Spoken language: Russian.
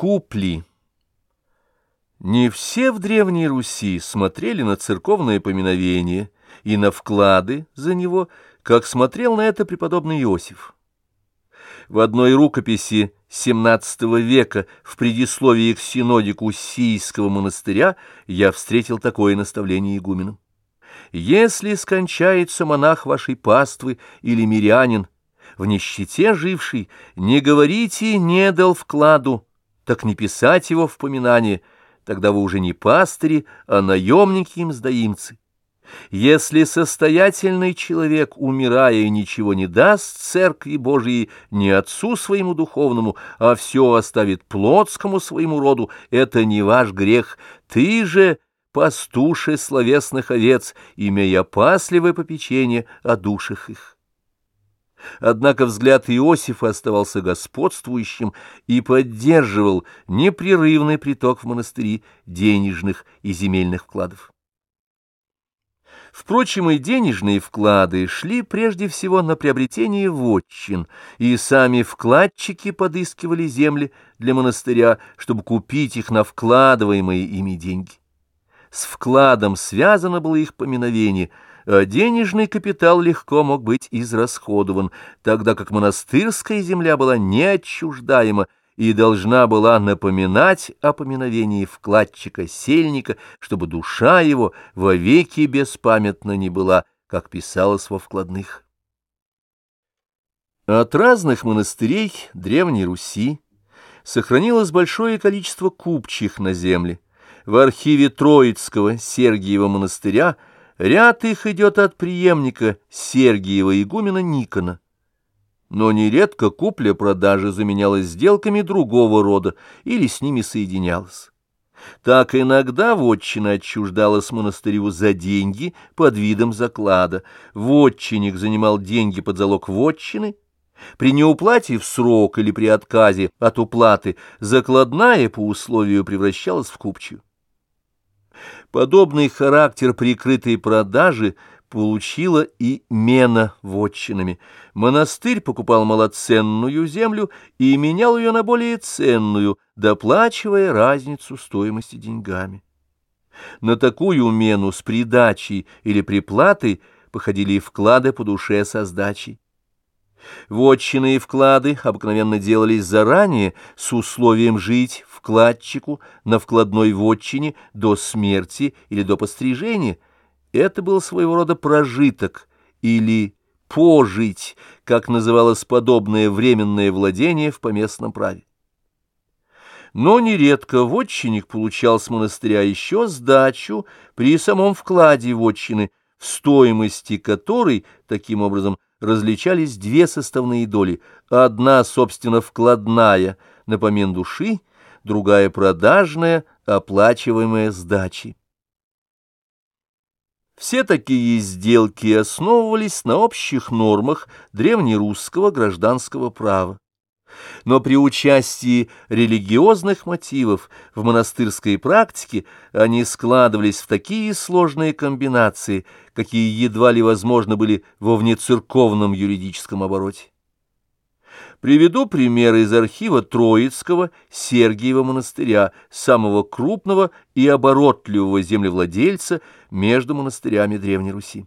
Купли. Не все в Древней Руси смотрели на церковное поминовение и на вклады за него, как смотрел на это преподобный Иосиф. В одной рукописи XVII века в предисловии к синодику Сийского монастыря я встретил такое наставление игуменам. «Если скончается монах вашей паствы или мирянин, в нищете живший, не говорите «не дал вкладу», так не писать его в поминание, тогда вы уже не пастыри, а наемники-мздоимцы. Если состоятельный человек, умирая, ничего не даст церкви Божией, не отцу своему духовному, а все оставит плотскому своему роду, это не ваш грех. Ты же, пастуши словесных овец, имея опасливое попечение о душах их. Однако взгляд Иосифа оставался господствующим и поддерживал непрерывный приток в монастыри денежных и земельных вкладов. Впрочем, и денежные вклады шли прежде всего на приобретение вотчин, и сами вкладчики подыскивали земли для монастыря, чтобы купить их на вкладываемые ими деньги. С вкладом связано было их поминовение – а денежный капитал легко мог быть израсходован, тогда как монастырская земля была неотчуждаема и должна была напоминать о поминовении вкладчика-сельника, чтобы душа его вовеки беспамятна не была, как писалось во вкладных. От разных монастырей Древней Руси сохранилось большое количество купчих на земле. В архиве Троицкого Сергиева монастыря – Ряд их идет от преемника Сергиева игумена Никона. Но нередко купля-продажа заменялась сделками другого рода или с ними соединялась. Так иногда вотчина отчуждалась монастырю за деньги под видом заклада. Вотчинник занимал деньги под залог вотчины. При неуплате в срок или при отказе от уплаты закладная по условию превращалась в купчую. Подобный характер прикрытой продажи получила и мена вотчинами. Монастырь покупал малоценную землю и менял ее на более ценную, доплачивая разницу стоимости деньгами. На такую мену с придачей или приплатой походили и вклады по душе со сдачей. Вотчины и вклады обыкновенно делались заранее с условием жить вкладчику на вкладной вотчине до смерти или до пострижения. Это был своего рода прожиток или пожить, как называлось подобное временное владение в поместном праве. Но нередко вотчинник получал с монастыря еще сдачу при самом вкладе вотчины, стоимости которой, таким образом, различались две составные доли. Одна, собственно, вкладная, на помин души, другая продажная, оплачиваемая сдачей. Все такие сделки основывались на общих нормах древнерусского гражданского права. Но при участии религиозных мотивов в монастырской практике они складывались в такие сложные комбинации, какие едва ли возможно были во внецерковном юридическом обороте. Приведу примеры из архива Троицкого Сергиева монастыря, самого крупного и оборотливого землевладельца между монастырями Древней Руси.